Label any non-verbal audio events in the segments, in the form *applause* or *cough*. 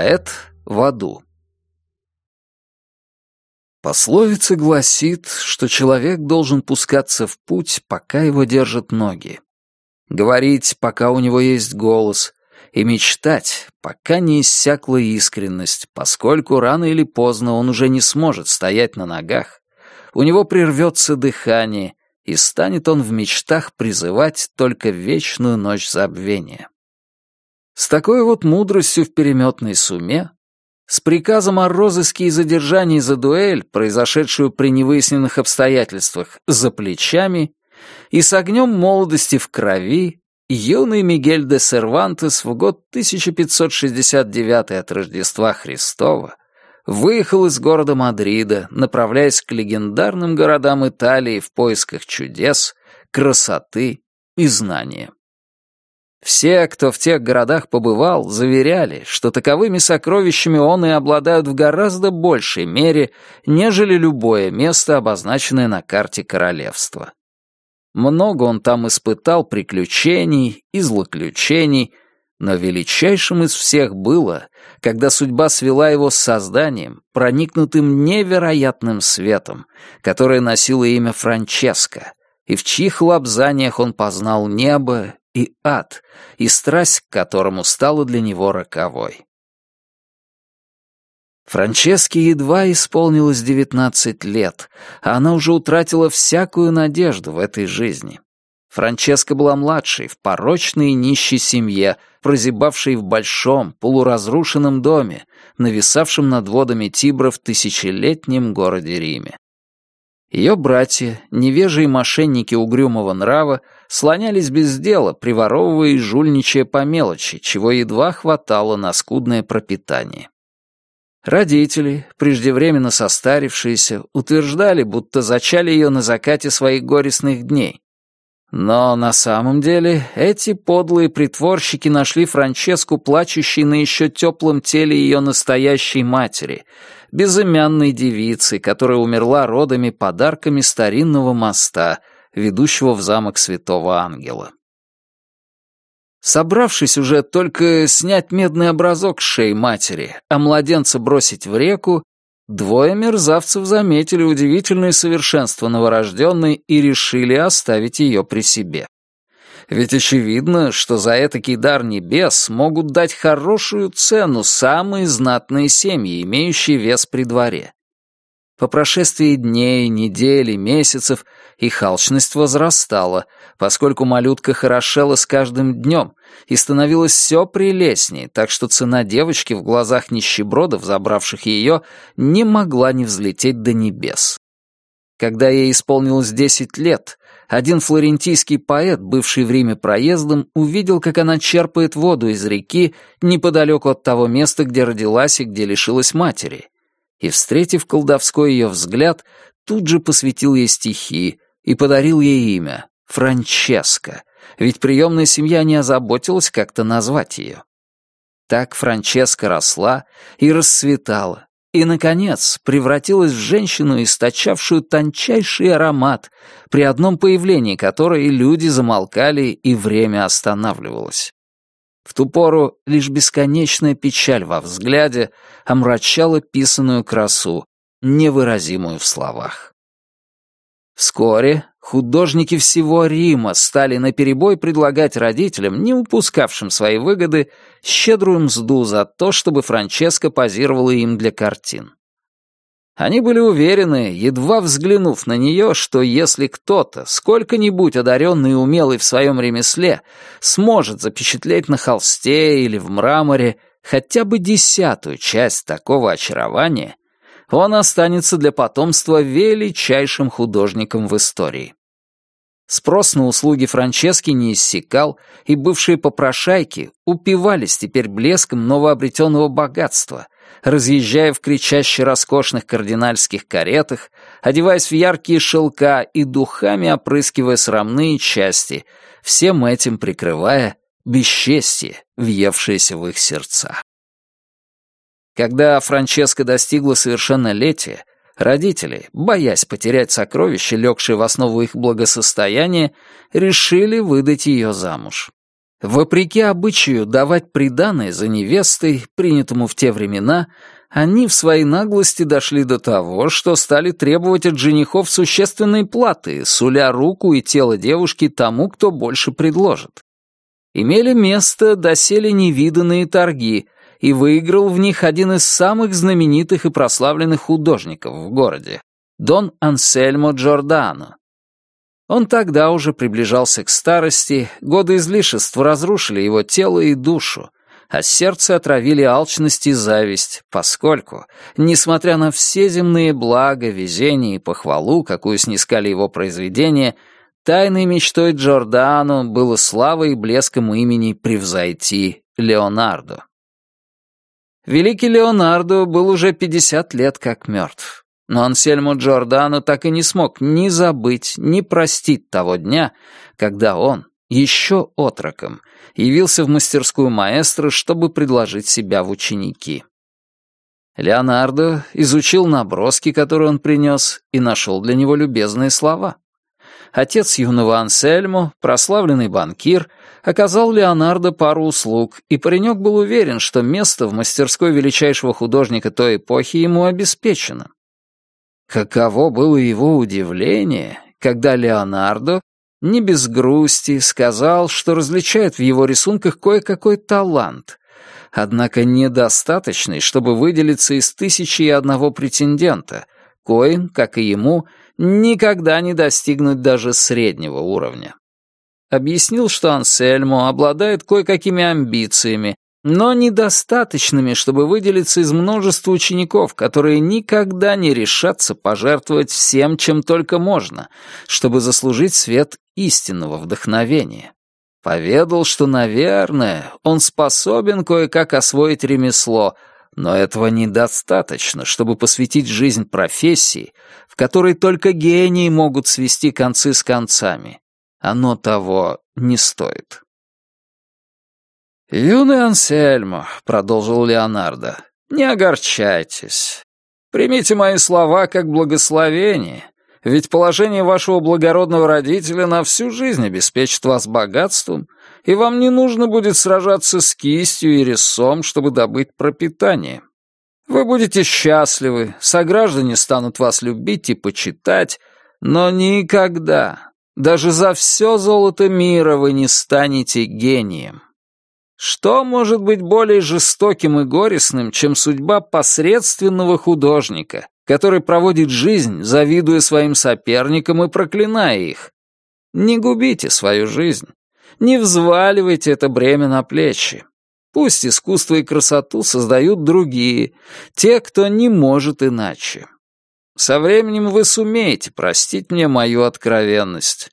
Поэт в аду. Пословица гласит, что человек должен пускаться в путь, пока его держат ноги. Говорить, пока у него есть голос, и мечтать, пока не иссякла искренность, поскольку рано или поздно он уже не сможет стоять на ногах, у него прервется дыхание, и станет он в мечтах призывать только вечную ночь забвения. С такой вот мудростью в переметной суме, с приказом о розыске и задержании за дуэль, произошедшую при невыясненных обстоятельствах, за плечами, и с огнем молодости в крови, юный Мигель де Сервантес в год 1569 от Рождества Христова выехал из города Мадрида, направляясь к легендарным городам Италии в поисках чудес, красоты и знания. Все, кто в тех городах побывал, заверяли, что таковыми сокровищами он и обладают в гораздо большей мере, нежели любое место, обозначенное на карте королевства. Много он там испытал приключений и злоключений, но величайшим из всех было, когда судьба свела его с созданием, проникнутым невероятным светом, которое носило имя Франческо, и в чьих лапзаниях он познал небо и ад, и страсть к которому стала для него роковой. Франческе едва исполнилось девятнадцать лет, а она уже утратила всякую надежду в этой жизни. Франческа была младшей, в порочной и нищей семье, прозябавшей в большом, полуразрушенном доме, нависавшем над водами Тибра в тысячелетнем городе Риме. Ее братья, невежие мошенники угрюмого нрава, слонялись без дела, приворовывая и жульничая по мелочи, чего едва хватало на скудное пропитание. Родители, преждевременно состарившиеся, утверждали, будто зачали ее на закате своих горестных дней. Но на самом деле эти подлые притворщики нашли Франческу плачущей на еще теплом теле ее настоящей матери, безымянной девицы, которая умерла родами подарками старинного моста, ведущего в замок Святого Ангела. Собравшись уже только снять медный образок с шеи матери, а младенца бросить в реку, двое мерзавцев заметили удивительное совершенство новорожденной и решили оставить ее при себе. Ведь очевидно, что за этакий дар небес могут дать хорошую цену самые знатные семьи, имеющие вес при дворе. По прошествии дней, недель и месяцев их алчность возрастала, поскольку малютка хорошела с каждым днем и становилась все прелестнее, так что цена девочки в глазах нищебродов, забравших ее, не могла не взлететь до небес. Когда ей исполнилось десять лет, один флорентийский поэт, бывший в Риме проездом, увидел, как она черпает воду из реки неподалеку от того места, где родилась и где лишилась матери — и, встретив колдовской ее взгляд, тут же посвятил ей стихи и подарил ей имя — Франческа, ведь приемная семья не озаботилась как-то назвать ее. Так Франческа росла и расцветала, и, наконец, превратилась в женщину, источавшую тончайший аромат, при одном появлении которой люди замолкали и время останавливалось. В ту пору лишь бесконечная печаль во взгляде омрачала писаную красу, невыразимую в словах. Вскоре художники всего Рима стали наперебой предлагать родителям, не упускавшим свои выгоды, щедрую мзду за то, чтобы Франческа позировала им для картин. Они были уверены, едва взглянув на нее, что если кто-то, сколько-нибудь одаренный и умелый в своем ремесле, сможет запечатлеть на холсте или в мраморе хотя бы десятую часть такого очарования, он останется для потомства величайшим художником в истории. Спрос на услуги Франчески не иссякал, и бывшие попрошайки упивались теперь блеском новообретенного богатства, разъезжая в кричаще роскошных кардинальских каретах, одеваясь в яркие шелка и духами опрыскивая срамные части, всем этим прикрывая бесчестье, въевшееся в их сердца. Когда Франческа достигла совершеннолетия, родители, боясь потерять сокровище, легшее в основу их благосостояния, решили выдать ее замуж. Вопреки обычаю давать приданое за невестой, принятому в те времена, они в своей наглости дошли до того, что стали требовать от женихов существенной платы, суля руку и тело девушки тому, кто больше предложит. Имели место доселе невиданные торги, и выиграл в них один из самых знаменитых и прославленных художников в городе — Дон Ансельмо Джордано. Он тогда уже приближался к старости, годы излишеств разрушили его тело и душу, а сердце отравили алчность и зависть, поскольку, несмотря на все земные блага, везение и похвалу, какую снискали его произведения, тайной мечтой Джордано было славой и блеском имени превзойти Леонардо. Великий Леонардо был уже 50 лет как мертв. Но Ансельмо Джордано так и не смог ни забыть, ни простить того дня, когда он, еще отроком, явился в мастерскую маэстро, чтобы предложить себя в ученики. Леонардо изучил наброски, которые он принес, и нашел для него любезные слова. Отец юного Ансельмо, прославленный банкир, оказал Леонардо пару услуг, и паренек был уверен, что место в мастерской величайшего художника той эпохи ему обеспечено. Каково было его удивление, когда Леонардо не без грусти сказал, что различает в его рисунках кое-какой талант, однако недостаточный, чтобы выделиться из тысячи и одного претендента, коим, как и ему, никогда не достигнуть даже среднего уровня. Объяснил, что Ансельмо обладает кое-какими амбициями, но недостаточными, чтобы выделиться из множества учеников, которые никогда не решатся пожертвовать всем, чем только можно, чтобы заслужить свет истинного вдохновения. Поведал, что, наверное, он способен кое-как освоить ремесло, но этого недостаточно, чтобы посвятить жизнь профессии, в которой только гении могут свести концы с концами. Оно того не стоит. «Юный Ансельмо», — продолжил Леонардо, — «не огорчайтесь. Примите мои слова как благословение, ведь положение вашего благородного родителя на всю жизнь обеспечит вас богатством, и вам не нужно будет сражаться с кистью и резцом, чтобы добыть пропитание. Вы будете счастливы, сограждане станут вас любить и почитать, но никогда, даже за все золото мира вы не станете гением». Что может быть более жестоким и горестным, чем судьба посредственного художника, который проводит жизнь, завидуя своим соперникам и проклиная их? Не губите свою жизнь, не взваливайте это бремя на плечи. Пусть искусство и красоту создают другие, те, кто не может иначе. Со временем вы сумеете простить мне мою откровенность.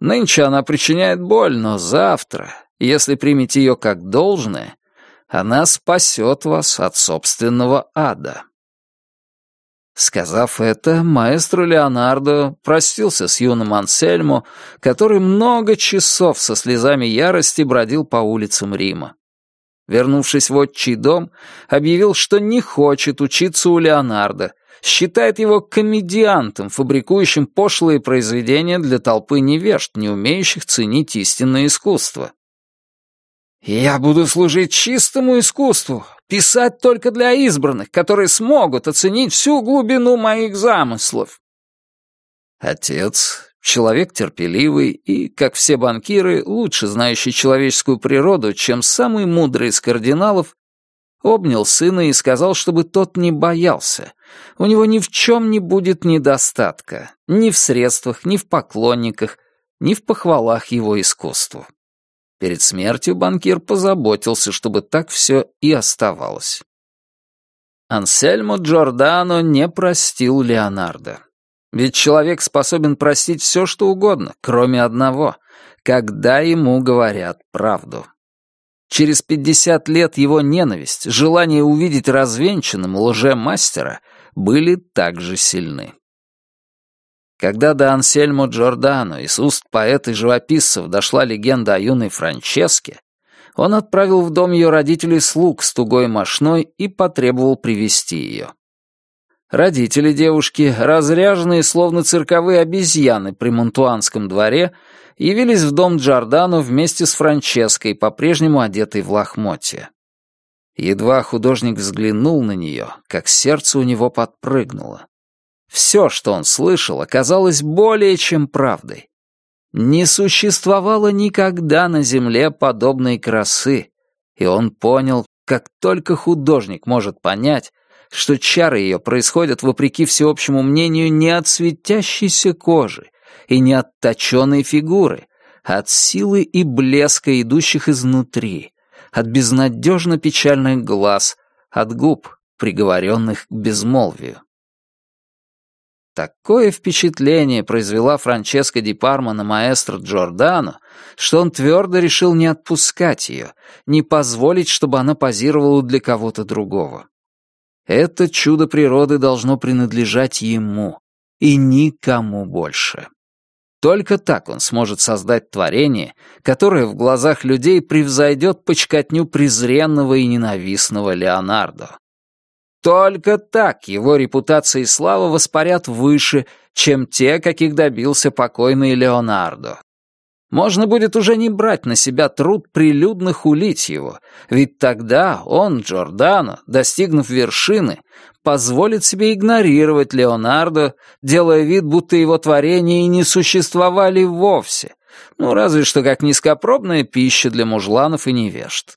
Нынче она причиняет боль, но завтра если примете ее как должное, она спасет вас от собственного ада. Сказав это, маэстро Леонардо простился с юным Ансельмо, который много часов со слезами ярости бродил по улицам Рима. Вернувшись в отчий дом, объявил, что не хочет учиться у Леонардо, считает его комедиантом, фабрикующим пошлые произведения для толпы невежд, не умеющих ценить истинное искусство. Я буду служить чистому искусству, писать только для избранных, которые смогут оценить всю глубину моих замыслов. Отец, человек терпеливый и, как все банкиры, лучше знающий человеческую природу, чем самый мудрый из кардиналов, обнял сына и сказал, чтобы тот не боялся. У него ни в чем не будет недостатка, ни в средствах, ни в поклонниках, ни в похвалах его искусству. Перед смертью банкир позаботился, чтобы так все и оставалось. Ансельмо Джордано не простил Леонардо. Ведь человек способен простить все, что угодно, кроме одного, когда ему говорят правду. Через пятьдесят лет его ненависть, желание увидеть развенчанным лже-мастера были также сильны. Когда до Ансельмо Джордано из уст поэта и живописцев дошла легенда о юной Франческе, он отправил в дом ее родителей слуг с тугой мошной и потребовал привести ее. Родители девушки, разряженные словно цирковые обезьяны при Монтуанском дворе, явились в дом Джордано вместе с Франческой, по-прежнему одетой в лохмотье. Едва художник взглянул на нее, как сердце у него подпрыгнуло. Все, что он слышал, оказалось более чем правдой. Не существовало никогда на земле подобной красы, и он понял, как только художник может понять, что чары ее происходят, вопреки всеобщему мнению, не от светящейся кожи и не от точенной фигуры, а от силы и блеска, идущих изнутри, от безнадежно печальных глаз, от губ, приговоренных к безмолвию. Такое впечатление произвела Франческа Ди Парма на маэстро Джордано, что он твердо решил не отпускать ее, не позволить, чтобы она позировала для кого-то другого. Это чудо природы должно принадлежать ему и никому больше. Только так он сможет создать творение, которое в глазах людей превзойдет почкотню презренного и ненавистного Леонардо. Только так его репутация и слава воспарят выше, чем те, каких добился покойный Леонардо. Можно будет уже не брать на себя труд прилюдно хулить его, ведь тогда он, Джордано, достигнув вершины, позволит себе игнорировать Леонардо, делая вид, будто его творения и не существовали вовсе, ну разве что как низкопробная пища для мужланов и невежд.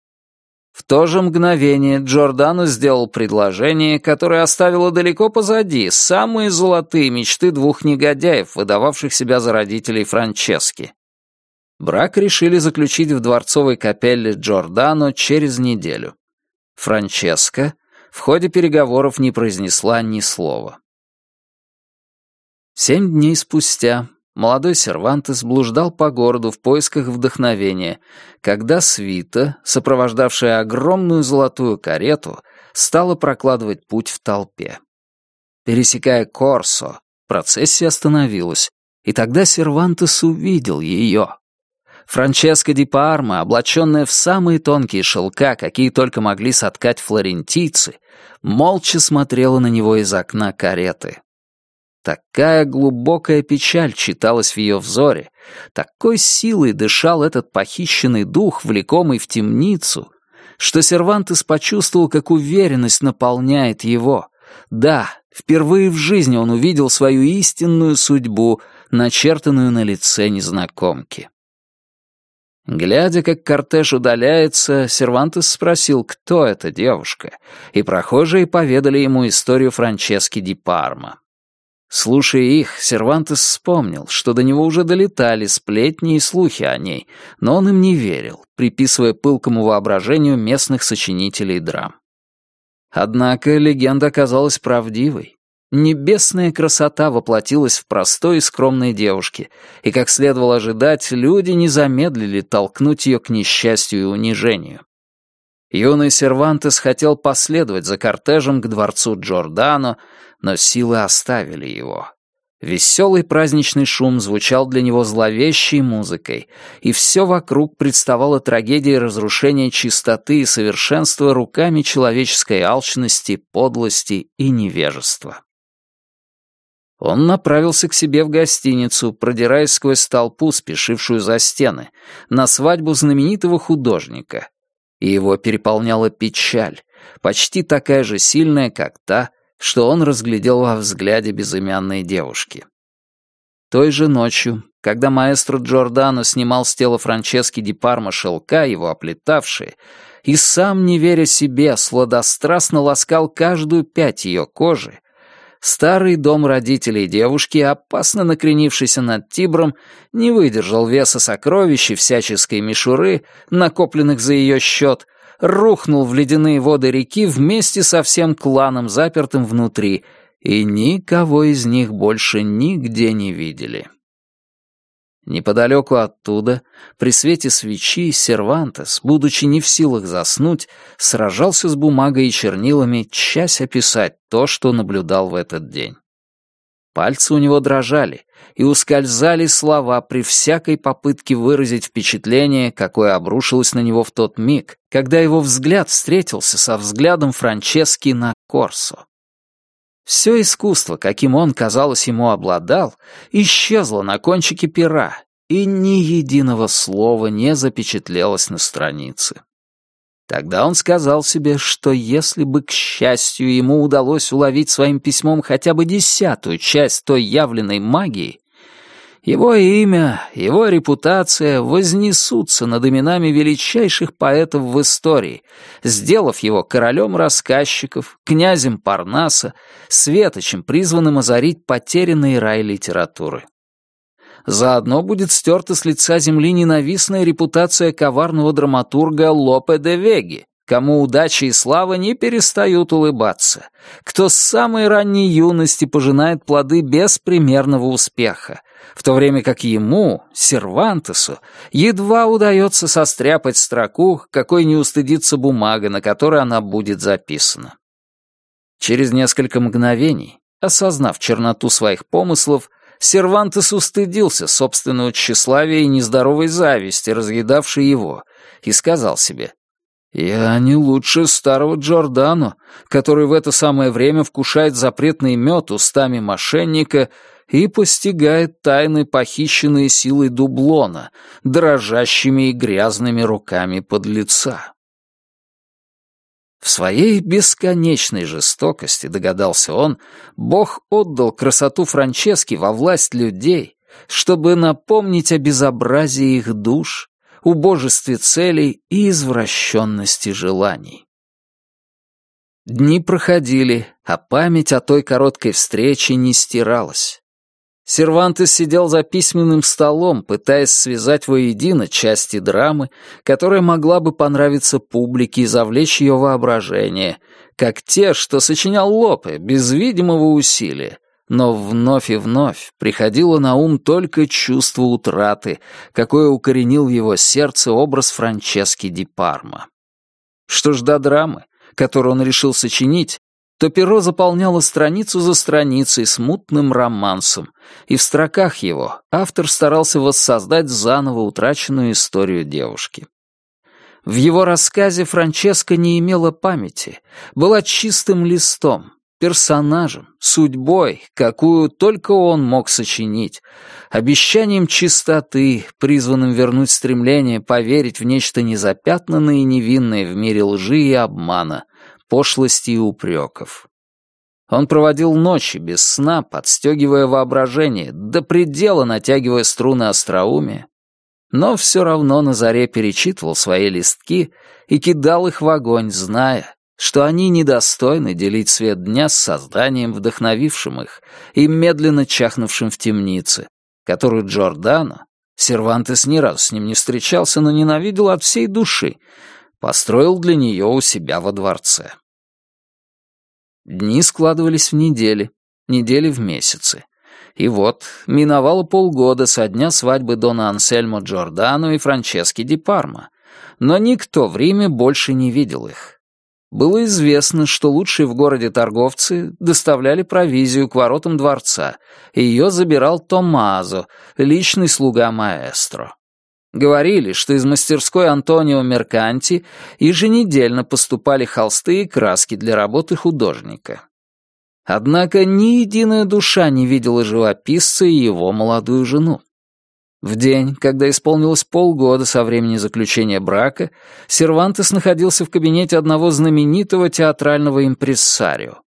В то же мгновение Джордано сделал предложение, которое оставило далеко позади самые золотые мечты двух негодяев, выдававших себя за родителей Франчески. Брак решили заключить в дворцовой капелле Джордано через неделю. Франческа в ходе переговоров не произнесла ни слова. Семь дней спустя молодой Сервантес блуждал по городу в поисках вдохновения, когда свита, сопровождавшая огромную золотую карету, стала прокладывать путь в толпе. Пересекая Корсо, процессия остановилась, и тогда Сервантес увидел ее. Франческа ди Парма, облаченная в самые тонкие шелка, какие только могли соткать флорентийцы, молча смотрела на него из окна кареты. Такая глубокая печаль читалась в ее взоре, такой силой дышал этот похищенный дух, влекомый в темницу, что Сервантес почувствовал, как уверенность наполняет его. Да, впервые в жизни он увидел свою истинную судьбу, начертанную на лице незнакомки. Глядя, как кортеж удаляется, Сервантес спросил, кто эта девушка, и прохожие поведали ему историю Франчески ди Парма. Слушая их, Сервантес вспомнил, что до него уже долетали сплетни и слухи о ней, но он им не верил, приписывая пылкому воображению местных сочинителей драм. Однако легенда оказалась правдивой. Небесная красота воплотилась в простой и скромной девушке, и, как следовало ожидать, люди не замедлили толкнуть ее к несчастью и унижению. Юный Сервантес хотел последовать за кортежем к дворцу Джордано, но силы оставили его. Веселый праздничный шум звучал для него зловещей музыкой, и все вокруг представало трагедией разрушения чистоты и совершенства руками человеческой алчности, подлости и невежества. Он направился к себе в гостиницу, продираясь сквозь толпу, спешившую за стены, на свадьбу знаменитого художника. И его переполняла печаль, почти такая же сильная, как та, что он разглядел во взгляде безымянной девушки. Той же ночью, когда маэстро Джордано снимал с тела Франчески Ди Парма шелка, его оплетавшие, и сам, не веря себе, сладострастно ласкал каждую пять ее кожи, Старый дом родителей девушки, опасно накренившийся над Тибром, не выдержал веса сокровищ и всяческой мишуры, накопленных за ее счет, рухнул в ледяные воды реки вместе со всем кланом, запертым внутри, и никого из них больше нигде не видели. Неподалеку оттуда, при свете свечи, Сервантес, будучи не в силах заснуть, сражался с бумагой и чернилами, часть описать то, что наблюдал в этот день. Пальцы у него дрожали, и ускользали слова при всякой попытке выразить впечатление, какое обрушилось на него в тот миг, когда его взгляд встретился со взглядом Франчески на Корсо. Все искусство, каким он, казалось, ему обладал, исчезло на кончике пера, и ни единого слова не запечатлелось на странице. Тогда он сказал себе, что если бы, к счастью, ему удалось уловить своим письмом хотя бы десятую часть той явленной магии, его имя, его репутация вознесутся над именами величайших поэтов в истории, сделав его королем рассказчиков, князем Парнаса, светочем, призванным озарить потерянный рай литературы. Заодно будет стерта с лица земли ненавистная репутация коварного драматурга Лопе де Веги, кому удача и слава не перестают улыбаться, кто с самой ранней юности пожинает плоды беспримерного успеха, в то время как ему, Сервантесу, едва удается состряпать строку, какой не устыдится бумага, на которой она будет записана. Через несколько мгновений, осознав черноту своих помыслов, Сервантес устыдился собственного тщеславия и нездоровой зависти, разъедавшей его, и сказал себе, «Я не лучше старого Джордано, который в это самое время вкушает запретный мед устами мошенника и постигает тайны, похищенные силой дублона, дрожащими и грязными руками подлеца». В своей бесконечной жестокости, догадался он, Бог отдал красоту Франчески во власть людей, чтобы напомнить о безобразии их душ, убожестве целей и извращенности желаний. Дни проходили, а память о той короткой встрече не стиралась. Сервантес сидел за письменным столом, пытаясь связать воедино части драмы, которая могла бы понравиться публике и завлечь ее воображение, как те, что сочинял Лопе, без видимого усилия, но вновь и вновь приходило на ум только чувство утраты, какое укоренил в его сердце образ Франчески Ди Парма. Что ж до драмы, которую он решил сочинить, то перо заполняло страницу за страницей смутным романсом, и в строках его автор старался воссоздать заново утраченную историю девушки. В его рассказе Франческа не имела памяти, была чистым листом, персонажем, судьбой, какую только он мог сочинить, обещанием чистоты, призванным вернуть стремление поверить в нечто незапятнанное и невинное в мире лжи и обмана, пошлости и упреков. Он проводил ночи без сна, подстегивая воображение, до предела натягивая струны остроумия, но все равно на заре перечитывал свои листки и кидал их в огонь, зная, что они недостойны делить свет дня с созданием, вдохновившим их и медленно чахнувшим в темнице, которую Джордано, Сервантес ни разу с ним не встречался, но ненавидел от всей души, построил для нее у себя во дворце. Дни складывались в недели, недели в месяцы. И вот, миновало полгода со дня свадьбы Дона Ансельмо Джордано и Франчески Ди Парма, но никто в Риме больше не видел их. Было известно, что лучшие в городе торговцы доставляли провизию к воротам дворца, и ее забирал Томазо, личный слуга маэстро. Говорили, что из мастерской Антонио Мерканти еженедельно поступали холсты и краски для работы художника. Однако ни единая душа не видела живописца и его молодую жену. В день, когда исполнилось полгода со времени заключения брака, Сервантес находился в кабинете одного знаменитого театрального импрессарио.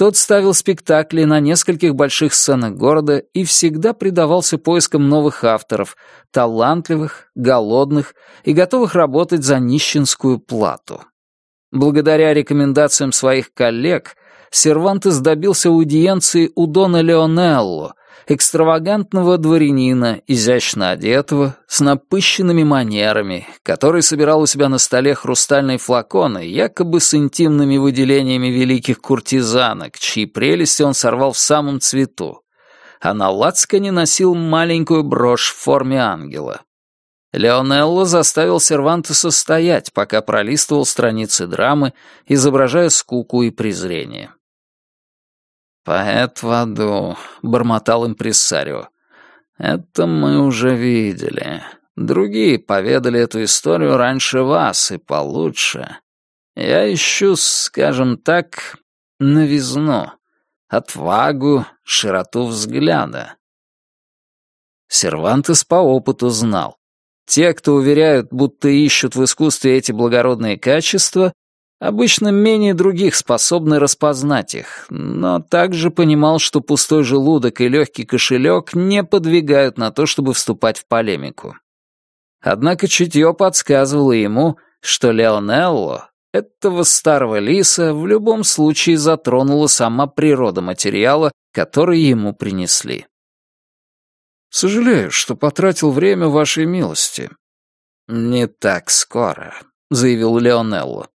Тот ставил спектакли на нескольких больших сценах города и всегда предавался поискам новых авторов, талантливых, голодных и готовых работать за нищенскую плату. Благодаря рекомендациям своих коллег, Сервантес добился аудиенции у Дона Леонелло, экстравагантного дворянина, изящно одетого, с напыщенными манерами, который собирал у себя на столе хрустальные флаконы, якобы с интимными выделениями великих куртизанок, чьи прелести он сорвал в самом цвету, а на лацкане носил маленькую брошь в форме ангела. Леонелло заставил Сервантеса стоять, пока пролистывал страницы драмы, изображая скуку и презрение. «Поэт в аду», — бормотал импрессарио. «Это мы уже видели. Другие поведали эту историю раньше вас и получше. Я ищу, скажем так, новизну. отвагу, широту взгляда. Сервантес по опыту знал. Те, кто уверяют, будто ищут в искусстве эти благородные качества, обычно менее других способны распознать их, но также понимал, что пустой желудок и легкий кошелек не подвигают на то, чтобы вступать в полемику. Однако чутье подсказывало ему, что Леонелло, этого старого лиса, в любом случае затронула сама природа материала, который ему принесли. «Сожалею, что потратил время вашей милости». «Не так скоро», — заявил Леонелло.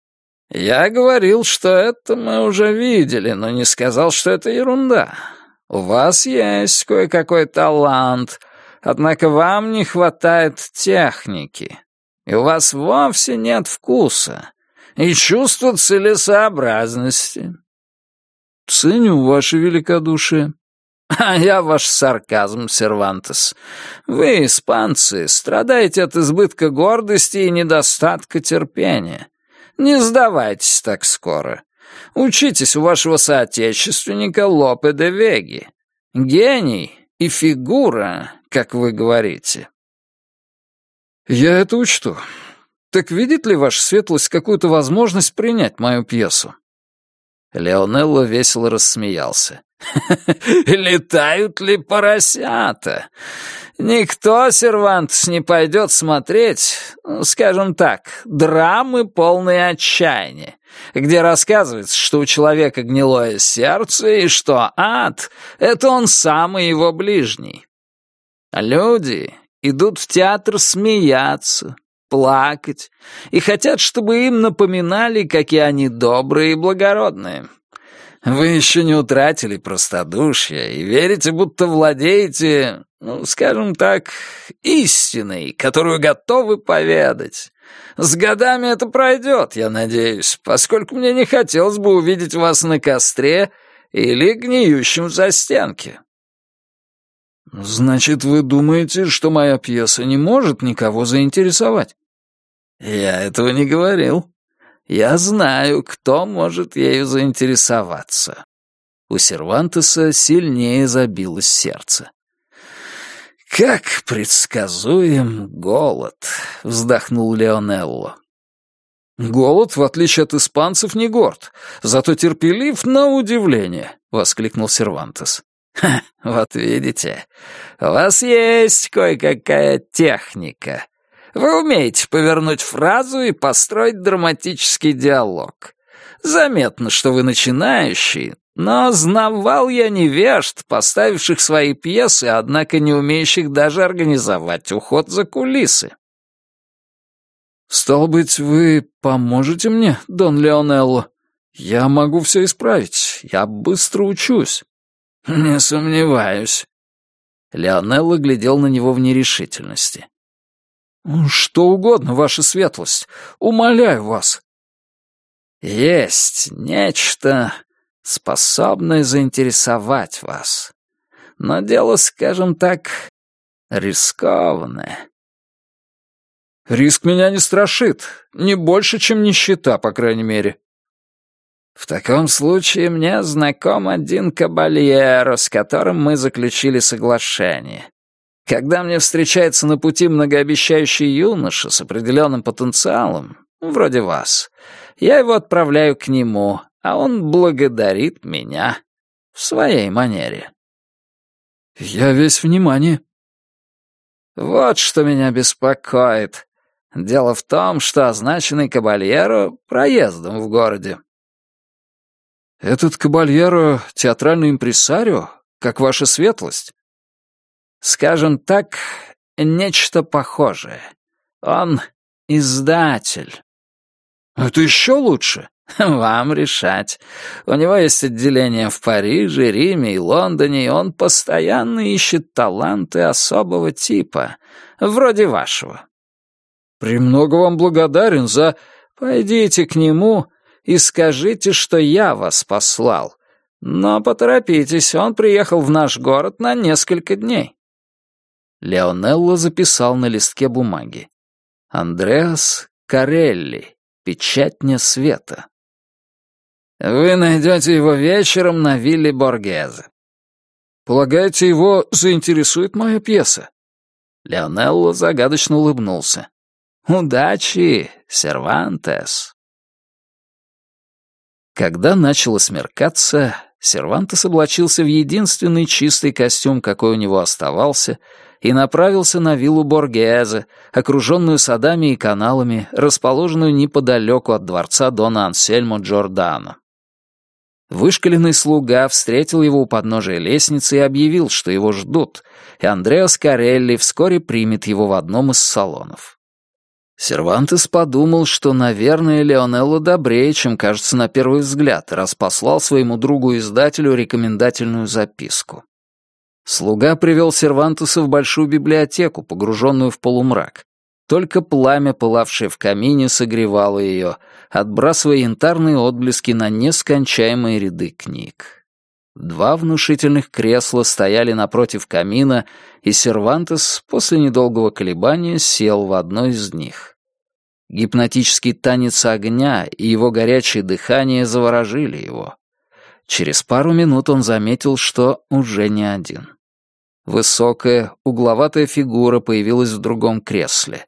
«Я говорил, что это мы уже видели, но не сказал, что это ерунда. У вас есть кое-какой талант, однако вам не хватает техники, и у вас вовсе нет вкуса и чувства целесообразности». «Ценю ваше великодушие», «А я ваш сарказм, Сервантес. Вы, испанцы, страдаете от избытка гордости и недостатка терпения. Не сдавайтесь так скоро. Учитесь у вашего соотечественника Лопе де Веги. Гений и фигура, как вы говорите». «Я это учту. Так видит ли ваша светлость какую-то возможность принять мою пьесу?» Леонелло весело рассмеялся. *laughs* «Летают ли поросята? Никто, сервантс, не пойдет смотреть, ну, скажем так, драмы полные отчаяния, где рассказывается, что у человека гнилое сердце и что ад — это он сам и его ближний. Люди идут в театр смеяться, плакать и хотят, чтобы им напоминали, какие они добрые и благородные. Вы еще не утратили простодушие и верите, будто владеете, ну, скажем так, истиной, которую готовы поведать. С годами это пройдет, я надеюсь, поскольку мне не хотелось бы увидеть вас на костре или гниющем в застенке. «Значит, вы думаете, что моя пьеса не может никого заинтересовать?» «Я этого не говорил. Я знаю, кто может ею заинтересоваться». У Сервантеса сильнее забилось сердце. «Как предсказуем голод», — вздохнул Леонелло. «Голод, в отличие от испанцев, не горд, зато терпелив на удивление», — воскликнул Сервантес. «Ха, вот видите, у вас есть кое-какая техника. Вы умеете повернуть фразу и построить драматический диалог. Заметно, что вы начинающий, но знавал я невежд, поставивших свои пьесы, однако не умеющих даже организовать уход за кулисы. «Стал быть, вы поможете мне, Дон Леонелло? Я могу все исправить, я быстро учусь». «Не сомневаюсь». Леонелло глядел на него в нерешительности. «Что угодно, ваша светлость. Умоляю вас». «Есть нечто, способное заинтересовать вас. Но дело, скажем так, рискованное». «Риск меня не страшит. Не больше, чем нищета, по крайней мере». «В таком случае мне знаком один кабальеро, с которым мы заключили соглашение. Когда мне встречается на пути многообещающий юноша с определенным потенциалом, вроде вас, я его отправляю к нему, а он благодарит меня в своей манере. Я весь внимание. Вот что меня беспокоит. Дело в том, что означенный кабальеро проездом в городе. Этот кабальеро — театральный импресарио, как ваша светлость? Скажем так, нечто похожее. Он издатель. Это еще лучше. *laughs* Вам решать. У него есть отделение в Париже, Риме и Лондоне, и он постоянно ищет таланты особого типа, вроде вашего. Премного вам благодарен за... Пойдите к нему и скажите, что я вас послал. Но поторопитесь, он приехал в наш город на несколько дней. Леонелло записал на листке бумаги. «Андреас Карелли, печатня света». Вы найдете его вечером на вилле Боргезе. Полагаете, его заинтересует моя пьеса? Леонелло загадочно улыбнулся. «Удачи, Сервантес!» Когда начало смеркаться, Сервантес облачился в единственный чистый костюм, какой у него оставался, и направился на виллу Боргезе, окруженную садами и каналами, расположенную неподалеку от дворца Дона Ансельмо Джордано. Вышкаленный слуга встретил его у подножия лестницы и объявил, что его ждут, и Андреа Скарелли вскоре примет его в одном из салонов. Сервантес подумал, что, наверное, Леонелло добрее, чем кажется на первый взгляд, раз послал своему другу-издателю рекомендательную записку. Слуга привел Сервантеса в большую библиотеку, погруженную в полумрак. Только пламя, пылавшее в камине, согревало ее, отбрасывая янтарные отблески на нескончаемые ряды книг. Два внушительных кресла стояли напротив камина, и Сервантес после недолгого колебания сел в одно из них. Гипнотический танец огня и его горячее дыхание заворожили его. Через пару минут он заметил, что уже не один. Высокая, угловатая фигура появилась в другом кресле.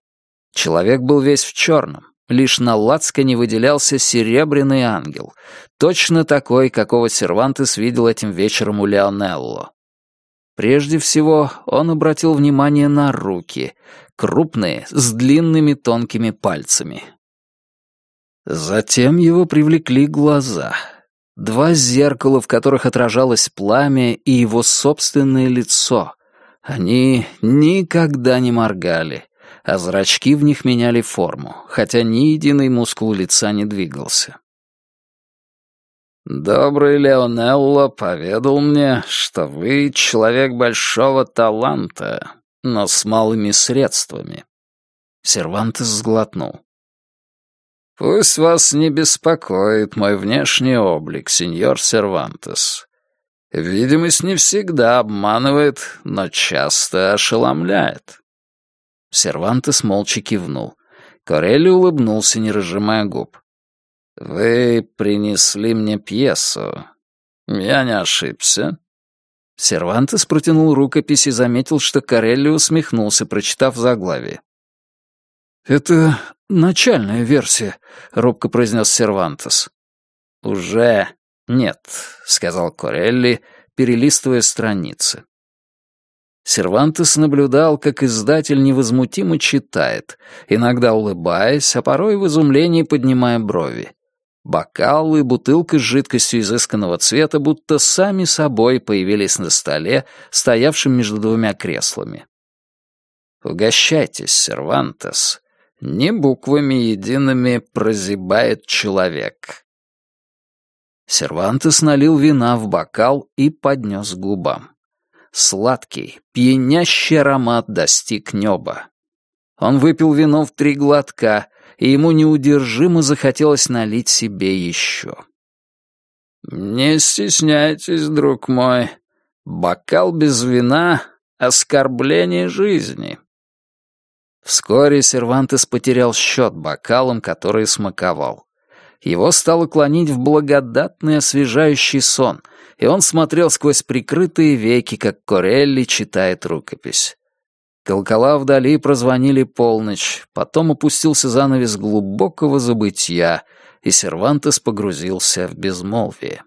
Человек был весь в черном, лишь на лацкане выделялся серебряный ангел, точно такой, какого Сервантес видел этим вечером у Леонелло. Прежде всего, он обратил внимание на руки, крупные, с длинными тонкими пальцами. Затем его привлекли глаза. Два зеркала, в которых отражалось пламя и его собственное лицо. Они никогда не моргали а зрачки в них меняли форму, хотя ни единый мускул лица не двигался. «Добрый Леонелло поведал мне, что вы человек большого таланта, но с малыми средствами». Сервантес сглотнул. «Пусть вас не беспокоит мой внешний облик, сеньор Сервантес. Видимость не всегда обманывает, но часто ошеломляет. Сервантес молча кивнул. Корелли улыбнулся, не разжимая губ. «Вы принесли мне пьесу. Я не ошибся». Сервантес протянул рукопись и заметил, что Корелли усмехнулся, прочитав заглавие. «Это начальная версия», — робко произнес Сервантес. «Уже нет», — сказал Корелли, перелистывая страницы. Сервантес наблюдал, как издатель невозмутимо читает, иногда улыбаясь, а порой в изумлении поднимая брови. Бокал и бутылка с жидкостью изысканного цвета будто сами собой появились на столе, стоявшем между двумя креслами. «Угощайтесь, Сервантес. Не буквами едиными прозябает человек». Сервантес налил вина в бокал и поднес к губам. Сладкий, пьянящий аромат достиг неба. Он выпил вино в три глотка, и ему неудержимо захотелось налить себе еще. «Не стесняйтесь, друг мой. Бокал без вина — оскорбление жизни». Вскоре Сервантес потерял счет бокалом, который смаковал. Его стало клонить в благодатный освежающий сон — и он смотрел сквозь прикрытые веки, как Корелли читает рукопись. Колокола вдали прозвонили полночь, потом опустился занавес глубокого забытья, и Сервантес погрузился в безмолвие.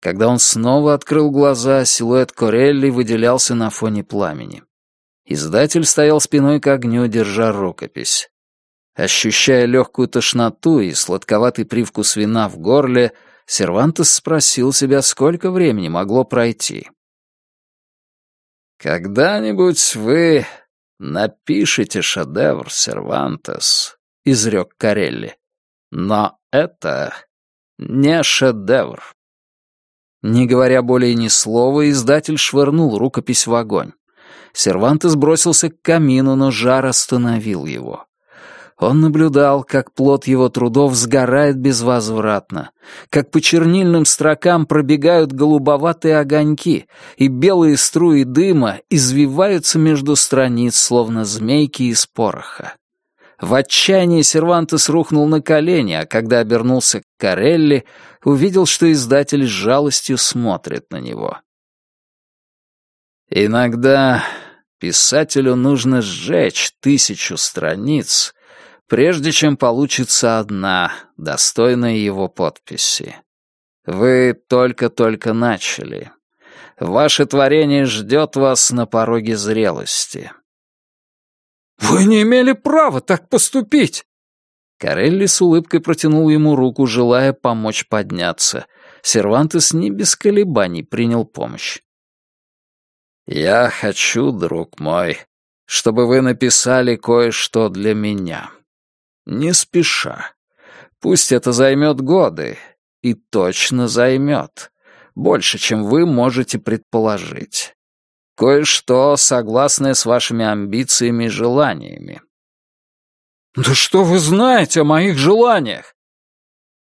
Когда он снова открыл глаза, силуэт Корелли выделялся на фоне пламени. Издатель стоял спиной к огню, держа рукопись. Ощущая легкую тошноту и сладковатый привкус вина в горле, Сервантес спросил себя, сколько времени могло пройти. «Когда-нибудь вы напишете шедевр, Сервантес», — изрек Карелли. «Но это не шедевр». Не говоря более ни слова, издатель швырнул рукопись в огонь. Сервантес бросился к камину, но жар остановил его. Он наблюдал, как плод его трудов сгорает безвозвратно, как по чернильным строкам пробегают голубоватые огоньки, и белые струи дыма извиваются между страниц, словно змейки из пороха. В отчаянии Сервантес рухнул на колени, а когда обернулся к Карелли, увидел, что издатель с жалостью смотрит на него. Иногда писателю нужно сжечь тысячу страниц, прежде чем получится одна, достойная его подписи. Вы только-только начали. Ваше творение ждет вас на пороге зрелости. «Вы не имели права так поступить!» Карелли с улыбкой протянул ему руку, желая помочь подняться. Сервантес не без колебаний принял помощь. «Я хочу, друг мой, чтобы вы написали кое-что для меня. Не спеша. Пусть это займет годы, и точно займет. Больше, чем вы можете предположить. Кое-что, согласное с вашими амбициями и желаниями. «Да что вы знаете о моих желаниях?»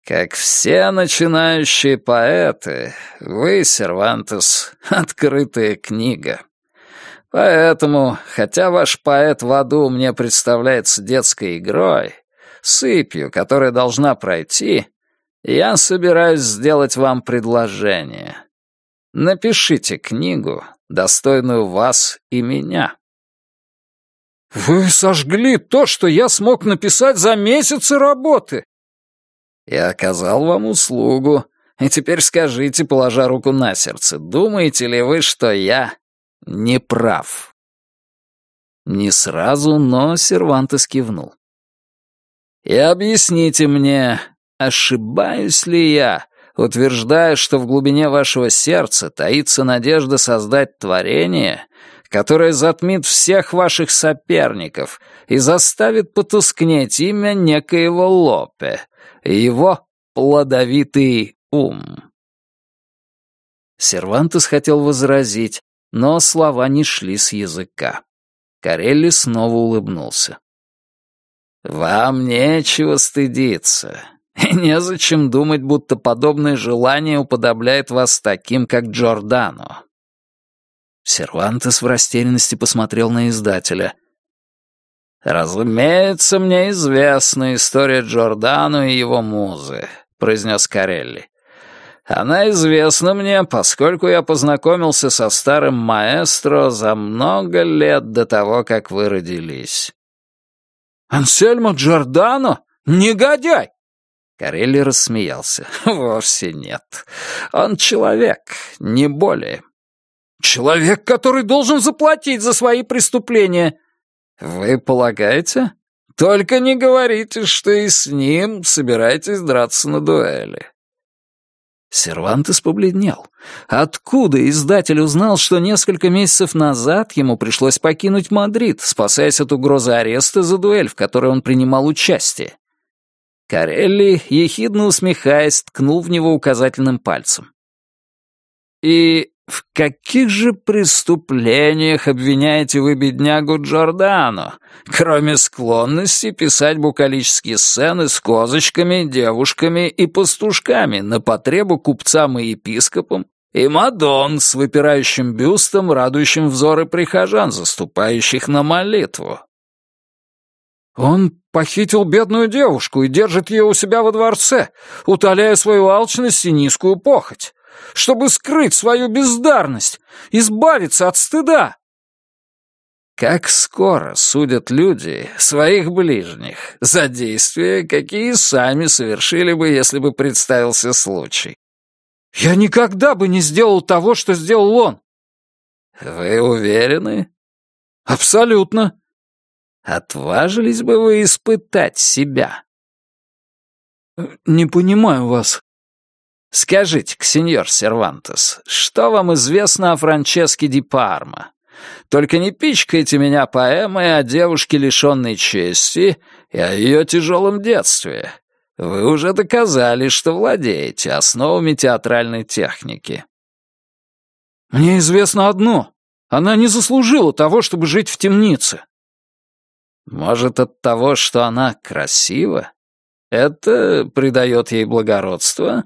Как все начинающие поэты, вы, Сервантес, *laughs* открытая книга. Поэтому, хотя ваш поэт в аду мне представляется детской игрой, сыпью, которая должна пройти, я собираюсь сделать вам предложение. Напишите книгу, достойную вас и меня. Вы сожгли то, что я смог написать за месяцы работы. Я оказал вам услугу, и теперь скажите, положа руку на сердце, думаете ли вы, что я не прав? Не сразу, но Сервантес кивнул. И объясните мне, ошибаюсь ли я, утверждая, что в глубине вашего сердца таится надежда создать творение, которое затмит всех ваших соперников и заставит потускнеть имя некоего Лопе и его плодовитый ум. Сервантес хотел возразить, но слова не шли с языка. Карелли снова улыбнулся. «Вам нечего стыдиться. И незачем думать, будто подобное желание уподобляет вас таким, как Джордано. Сервантес в растерянности посмотрел на издателя. «Разумеется, мне известна история Джордано и его музы», — произнес Карелли. «Она известна мне, поскольку я познакомился со старым маэстро за много лет до того, как вы родились». «Ансельмо Джордано? Негодяй!» Карелли рассмеялся. «Вовсе нет. Он человек, не более». «Человек, который должен заплатить за свои преступления». «Вы полагаете? Только не говорите, что и с ним собираетесь драться на дуэли». Сервантес побледнел. Откуда издатель узнал, что несколько месяцев назад ему пришлось покинуть Мадрид, спасаясь от угрозы ареста за дуэль, в которой он принимал участие? Карелли, ехидно усмехаясь, ткнул в него указательным пальцем. «И в каких же преступлениях обвиняете вы беднягу Джордано, кроме склонности писать букалические сцены с козочками, девушками и пастушками на потребу купцам и епископам и Мадон с выпирающим бюстом, радующим взоры прихожан, заступающих на молитву?» «Он похитил бедную девушку и держит ее у себя во дворце, утоляя свою алчность и низкую похоть, чтобы скрыть свою бездарность, избавиться от стыда». Как скоро судят люди своих ближних за действия, какие сами совершили бы, если бы представился случай. «Я никогда бы не сделал того, что сделал он». «Вы уверены?» «Абсолютно». Отважились бы вы испытать себя? Не понимаю вас. Скажите, сеньор Сервантес, что вам известно о Франческе ди Парма? Только не пичкайте меня поэмой о девушке, лишенной чести, и о ее тяжелом детстве. Вы уже доказали, что владеете основами театральной техники. Мне известно одно. Она не заслужила того, чтобы жить в темнице. Может, от того, что она красива? Это придает ей благородство?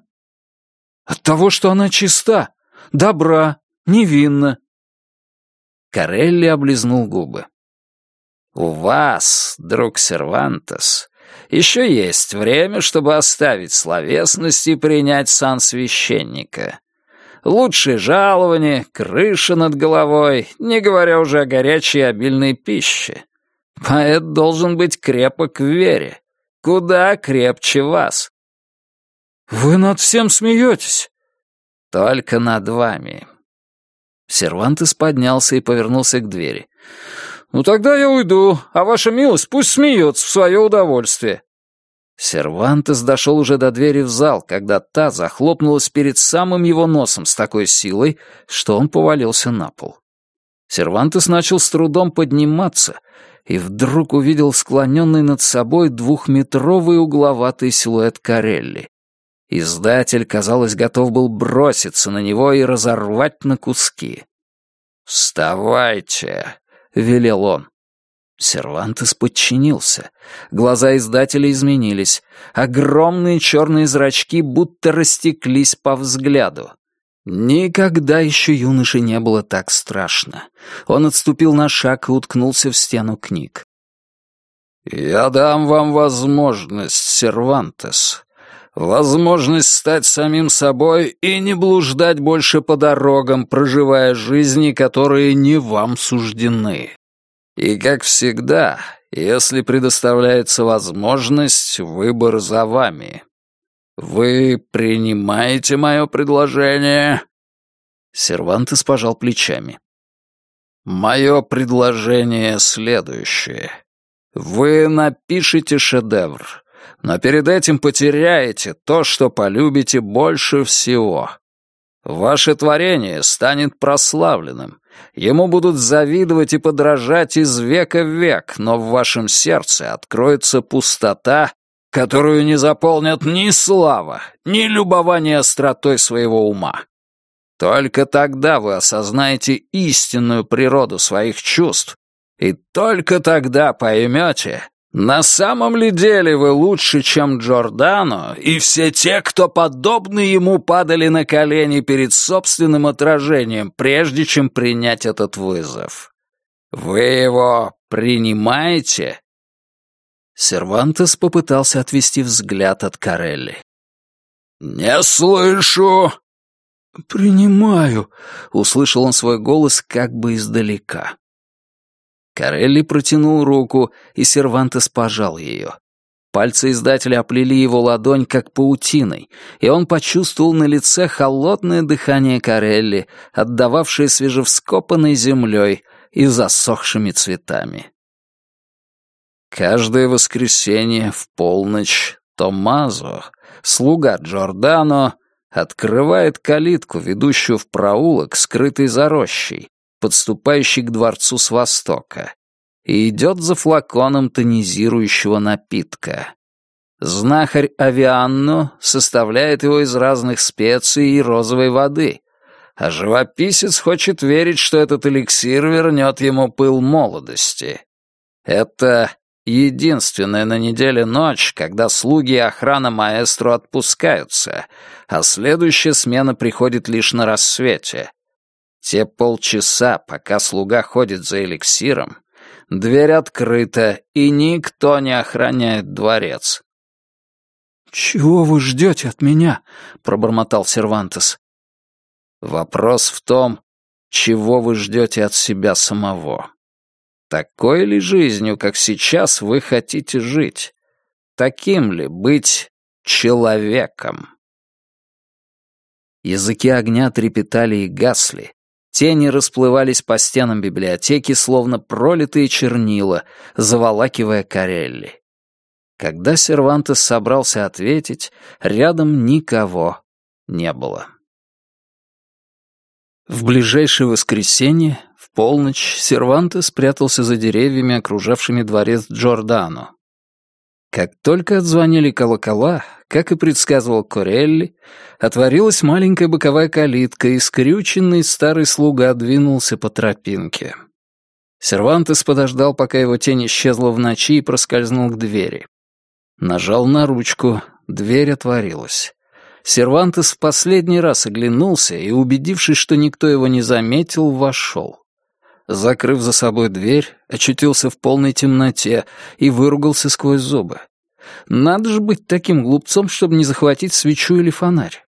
От того, что она чиста, добра, невинна. Карелли облизнул губы. У вас, друг Сервантес, еще есть время, чтобы оставить словесность и принять сан священника. Лучшее жалование, крыша над головой, не говоря уже о горячей и обильной пище. Поэт должен быть крепок в вере. Куда крепче вас. «Вы над всем смеетесь?» «Только над вами». Сервантес поднялся и повернулся к двери. «Ну тогда я уйду, а ваша милость пусть смеется в свое удовольствие». Сервантес дошел уже до двери в зал, когда та захлопнулась перед самым его носом с такой силой, что он повалился на пол. Сервантес начал с трудом подниматься и вдруг увидел склоненный над собой двухметровый угловатый силуэт Карелли. Издатель, казалось, готов был броситься на него и разорвать на куски. «Вставайте!» — велел он. Сервантес подчинился. Глаза издателя изменились. Огромные черные зрачки будто растеклись по взгляду. Никогда еще юноше не было так страшно. Он отступил на шаг и уткнулся в стену книг. «Я дам вам возможность, Сервантес. Возможность стать самим собой и не блуждать больше по дорогам, проживая жизни, которые не вам суждены. И, как всегда, если предоставляется возможность, выбор за вами. Вы принимаете мое предложение?» Сервантес пожал плечами. «Мое предложение следующее. Вы напишите шедевр, но перед этим потеряете то, что полюбите больше всего. Ваше творение станет прославленным, Ему будут завидовать и подражать из века в век, но в вашем сердце откроется пустота, которую не заполнят ни слава, ни любование остротой своего ума. Только тогда вы осознаете истинную природу своих чувств, и только тогда поймете, на самом ли деле вы лучше, чем Джордано, и все те, кто подобны ему падали на колени перед собственным отражением, прежде чем принять этот вызов? Вы его принимаете?» Сервантес попытался отвести взгляд от Карелли. «Не слышу!» «Принимаю», — услышал он свой голос как бы издалека. Карелли протянул руку, и Сервантес пожал ее. Пальцы издателя оплели его ладонь, как паутиной, и он почувствовал на лице холодное дыхание Карелли, отдававшее свежевскопанной землей и засохшими цветами. Каждое воскресенье в полночь Томазо, слуга Джордано, открывает калитку, ведущую в проулок, скрытый за рощей, подступающий к дворцу с востока, и идет за флаконом тонизирующего напитка. Знахарь Авианно составляет его из разных специй и розовой воды, а живописец хочет верить, что этот эликсир вернет ему пыл молодости. Это единственная на неделе ночь, когда слуги и охрана маэстро отпускаются, а следующая смена приходит лишь на рассвете. Те полчаса, пока слуга ходит за эликсиром, дверь открыта, и никто не охраняет дворец. «Чего вы ждете от меня?» — пробормотал Сервантес. «Вопрос в том, чего вы ждете от себя самого. Такой ли жизнью, как сейчас, вы хотите жить? Таким ли быть человеком?» Языки огня трепетали и гасли, Тени расплывались по стенам библиотеки, словно пролитые чернила, заволакивая Карелли. Когда Сервантес собрался ответить, рядом никого не было. В ближайшее воскресенье, в полночь, Сервантес спрятался за деревьями, окружавшими дворец Джордано. Как только отзвонили колокола, как и предсказывал Корелли, отворилась маленькая боковая калитка, и скрюченный старый слуга двинулся по тропинке. Сервантес подождал, пока его тень исчезла в ночи и проскользнул к двери. Нажал на ручку, дверь отворилась. Сервантес в последний раз оглянулся и, убедившись, что никто его не заметил, вошел. Закрыв за собой дверь, очутился в полной темноте и выругался сквозь зубы. Надо же быть таким глупцом, чтобы не захватить свечу или фонарь.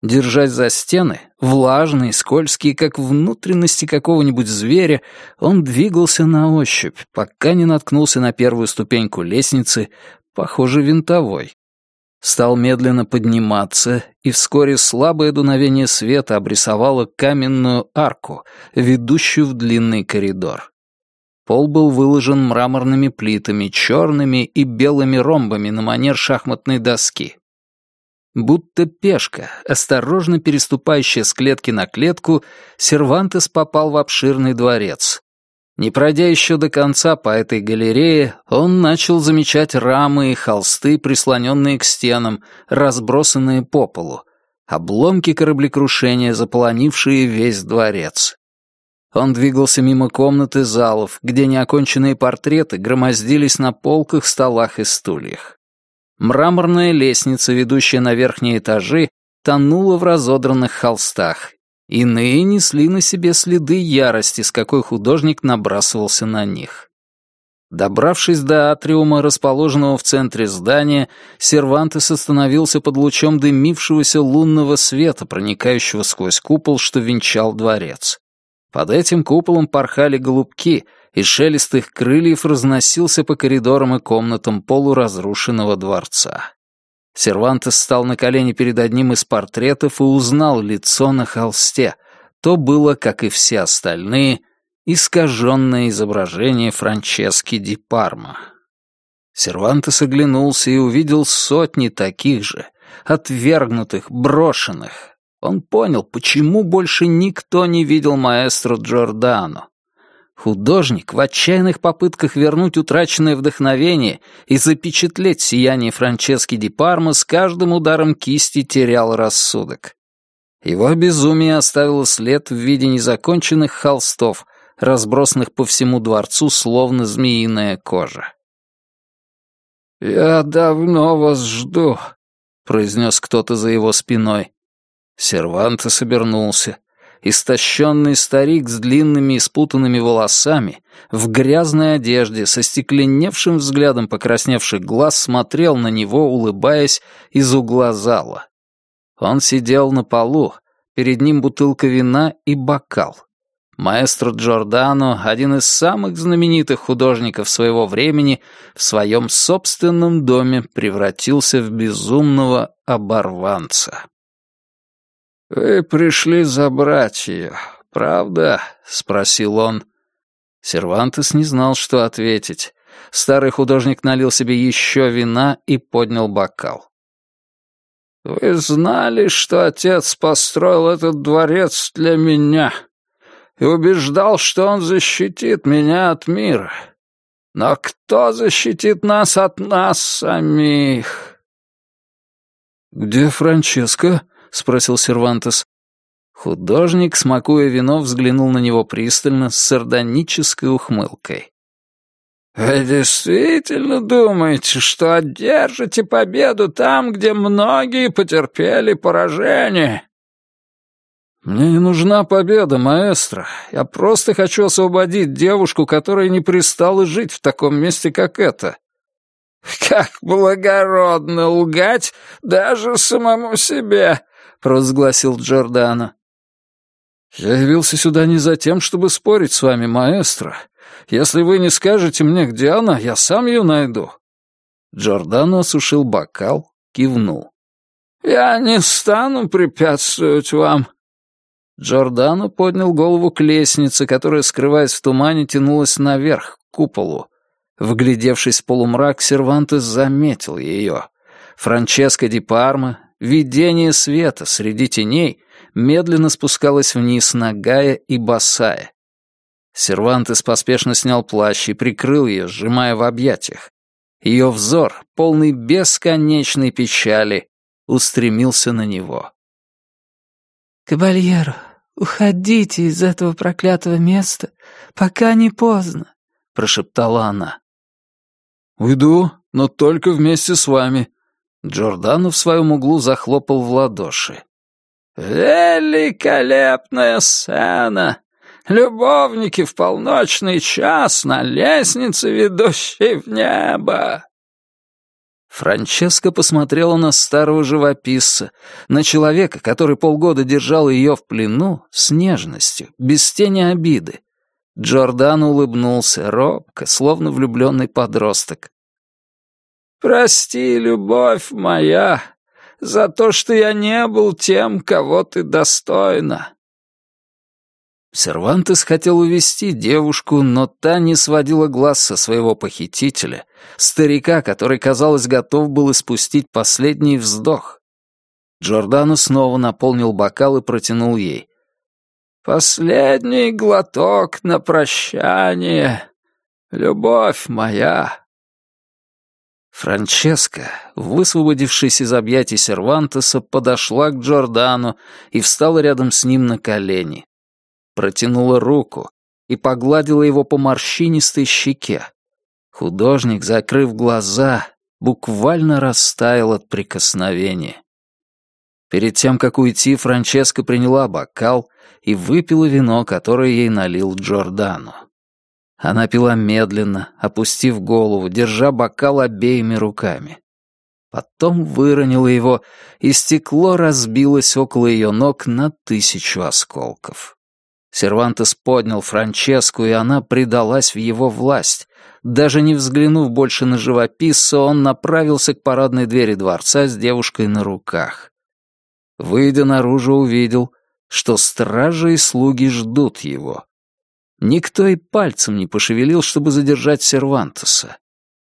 Держась за стены, влажные, скользкие, как внутренности какого-нибудь зверя, он двигался на ощупь, пока не наткнулся на первую ступеньку лестницы, похоже, винтовой. Стал медленно подниматься, и вскоре слабое дуновение света обрисовало каменную арку, ведущую в длинный коридор. Пол был выложен мраморными плитами, черными и белыми ромбами на манер шахматной доски. Будто пешка, осторожно переступающая с клетки на клетку, Сервантес попал в обширный дворец. Не пройдя еще до конца по этой галерее, он начал замечать рамы и холсты, прислоненные к стенам, разбросанные по полу, обломки кораблекрушения, заполонившие весь дворец. Он двигался мимо комнаты залов, где неоконченные портреты громоздились на полках, столах и стульях. Мраморная лестница, ведущая на верхние этажи, тонула в разодранных холстах. Иные несли на себе следы ярости, с какой художник набрасывался на них. Добравшись до атриума, расположенного в центре здания, Сервантес остановился под лучом дымившегося лунного света, проникающего сквозь купол, что венчал дворец. Под этим куполом порхали голубки — и шелест их крыльев разносился по коридорам и комнатам полуразрушенного дворца. Сервантес стал на колени перед одним из портретов и узнал лицо на холсте. То было, как и все остальные, искаженное изображение Франчески ди Парма. Сервантес оглянулся и увидел сотни таких же, отвергнутых, брошенных. Он понял, почему больше никто не видел маэстро Джордано. Художник в отчаянных попытках вернуть утраченное вдохновение и запечатлеть сияние Франчески ди Парма с каждым ударом кисти терял рассудок. Его безумие оставило след в виде незаконченных холстов, разбросанных по всему дворцу, словно змеиная кожа. «Я давно вас жду», — произнес кто-то за его спиной. Сервантес обернулся истощенный старик с длинными и спутанными волосами, в грязной одежде, со стекленевшим взглядом покрасневших глаз, смотрел на него, улыбаясь, из угла зала. Он сидел на полу, перед ним бутылка вина и бокал. Маэстро Джордано, один из самых знаменитых художников своего времени, в своем собственном доме превратился в безумного оборванца. «Вы пришли забрать ее, правда?» — спросил он. Сервантес не знал, что ответить. Старый художник налил себе еще вина и поднял бокал. «Вы знали, что отец построил этот дворец для меня и убеждал, что он защитит меня от мира. Но кто защитит нас от нас самих?» «Где Франческо?» — спросил Сервантес. Художник, смакуя вино, взглянул на него пристально, с сардонической ухмылкой. «Вы действительно думаете, что одержите победу там, где многие потерпели поражение?» «Мне не нужна победа, маэстро. Я просто хочу освободить девушку, которая не пристала жить в таком месте, как это». «Как благородно лгать даже самому себе!» — провозгласил Джордано. «Я явился сюда не за тем, чтобы спорить с вами, маэстро. Если вы не скажете мне, где она, я сам ее найду». Джордано осушил бокал, кивнул. «Я не стану препятствовать вам». Джордано поднял голову к лестнице, которая, скрываясь в тумане, тянулась наверх, к куполу. Вглядевшись в полумрак, Сервантес заметил ее. Франческо ди Парма, видение света среди теней медленно спускалось вниз, нагая и босая. Сервантес поспешно снял плащ и прикрыл ее, сжимая в объятиях. Ее взор, полный бесконечной печали, устремился на него. «Кабальеро, уходите из этого проклятого места, пока не поздно», — прошептала она. «Уйду, но только вместе с вами», Джордано в своем углу захлопал в ладоши. «Великолепная сцена! Любовники в полночный час на лестнице, ведущей в небо!» Франческа посмотрела на старого живописца, на человека, который полгода держал ее в плену, с нежностью, без тени обиды. Джордан улыбнулся, робко, словно влюбленный подросток. «Прости, любовь моя, за то, что я не был тем, кого ты достойна». Сервантес хотел увести девушку, но та не сводила глаз со своего похитителя, старика, который, казалось, готов был испустить последний вздох. Джордано снова наполнил бокал и протянул ей. «Последний глоток на прощание, любовь моя!» Франческа, высвободившись из объятий Сервантеса, подошла к Джордану и встала рядом с ним на колени. Протянула руку и погладила его по морщинистой щеке. Художник, закрыв глаза, буквально растаял от прикосновения. Перед тем, как уйти, Франческа приняла бокал и выпила вино, которое ей налил Джордану. Она пила медленно, опустив голову, держа бокал обеими руками. Потом выронила его, и стекло разбилось около ее ног на тысячу осколков. Сервантес поднял Франческу, и она предалась в его власть. Даже не взглянув больше на живописца, он направился к парадной двери дворца с девушкой на руках. Выйдя наружу, увидел, что стражи и слуги ждут его. Никто и пальцем не пошевелил, чтобы задержать Сервантеса.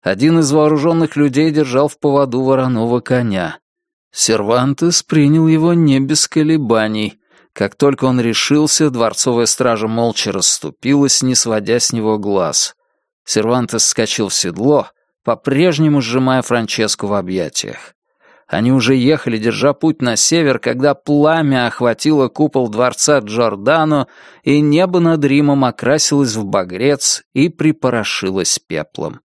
Один из вооруженных людей держал в поводу вороного коня. Сервантес принял его не без колебаний. Как только он решился, дворцовая стража молча расступилась, не сводя с него глаз. Сервантес скачал в седло, по-прежнему сжимая Франческу в объятиях. Они уже ехали, держа путь на север, когда пламя охватило купол дворца Джордано, и небо над Римом окрасилось в багрец и припорошилось пеплом.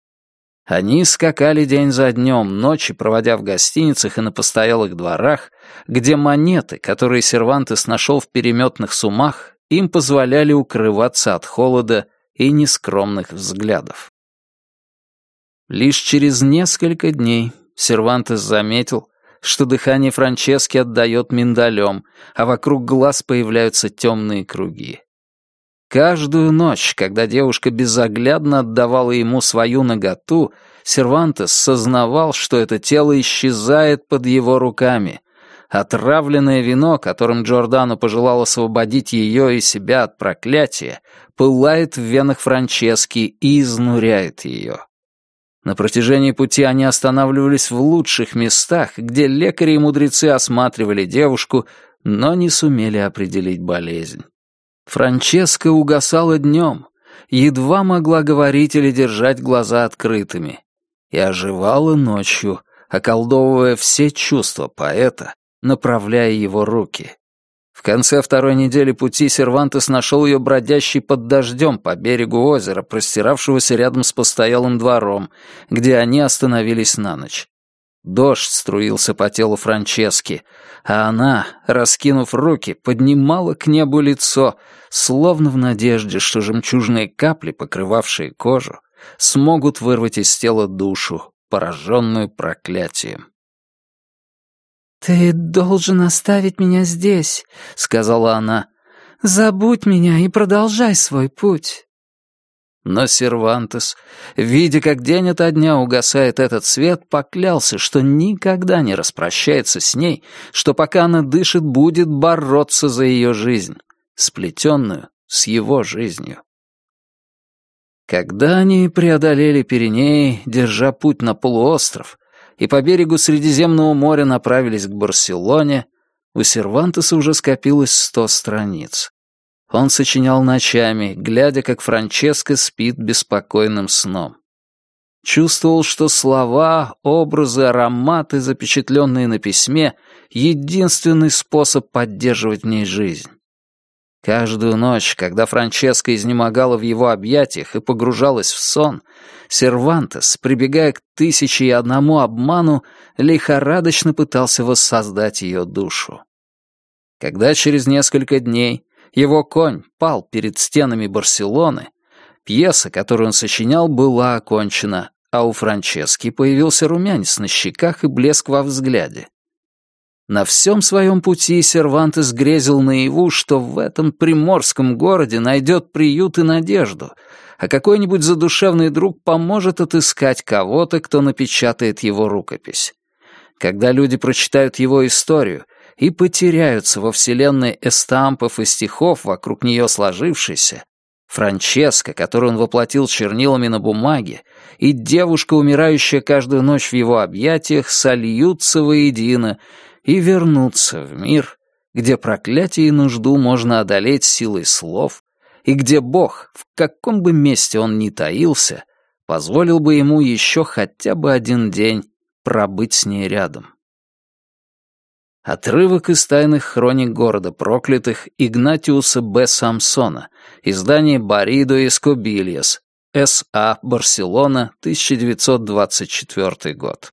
Они скакали день за днем, ночи проводя в гостиницах и на постоялых дворах, где монеты, которые Сервантес нашел в переметных сумах, им позволяли укрываться от холода и нескромных взглядов. Лишь через несколько дней Сервантес заметил, что дыхание Франчески отдает миндалем, а вокруг глаз появляются темные круги. Каждую ночь, когда девушка безоглядно отдавала ему свою наготу, Сервантес сознавал, что это тело исчезает под его руками. Отравленное вино, которым Джордано пожелал освободить ее и себя от проклятия, пылает в венах Франчески и изнуряет ее. На протяжении пути они останавливались в лучших местах, где лекари и мудрецы осматривали девушку, но не сумели определить болезнь. Франческа угасала днем, едва могла говорить или держать глаза открытыми, и оживала ночью, околдовывая все чувства поэта, направляя его руки. В конце второй недели пути Сервантес нашел ее бродящей под дождем по берегу озера, простиравшегося рядом с постоялым двором, где они остановились на ночь. Дождь струился по телу Франчески, а она, раскинув руки, поднимала к небу лицо, словно в надежде, что жемчужные капли, покрывавшие кожу, смогут вырвать из тела душу, пораженную проклятием. «Ты должен оставить меня здесь», — сказала она. «Забудь меня и продолжай свой путь». Но Сервантес, видя, как день ото дня угасает этот свет, поклялся, что никогда не распрощается с ней, что пока она дышит, будет бороться за ее жизнь, сплетенную с его жизнью. Когда они преодолели Пиренеи, держа путь на полуостров, и по берегу Средиземного моря направились к Барселоне, у Сервантеса уже скопилось сто страниц. Он сочинял ночами, глядя, как Франческо спит беспокойным сном. Чувствовал, что слова, образы, ароматы, запечатленные на письме, — единственный способ поддерживать в ней жизнь. Каждую ночь, когда Франческа изнемогала в его объятиях и погружалась в сон, Сервантес, прибегая к тысяче и одному обману, лихорадочно пытался воссоздать ее душу. Когда через несколько дней его конь пал перед стенами Барселоны, пьеса, которую он сочинял, была окончена, а у Франчески появился румянец на щеках и блеск во взгляде. На всем своем пути Сервантес грезил наяву, что в этом приморском городе найдет приют и надежду, а какой-нибудь задушевный друг поможет отыскать кого-то, кто напечатает его рукопись. Когда люди прочитают его историю и потеряются во вселенной эстампов и стихов, вокруг нее сложившейся, Франческа, которую он воплотил чернилами на бумаге, и девушка, умирающая каждую ночь в его объятиях, сольются воедино и вернуться в мир, где проклятие и нужду можно одолеть силой слов, и где Бог, в каком бы месте он ни таился, позволил бы ему еще хотя бы один день пробыть с ней рядом. Отрывок из тайных хроник города проклятых Игнатиуса Б. Самсона, издание Баридо Эскобильяс, С.А. Барселона, 1924 год.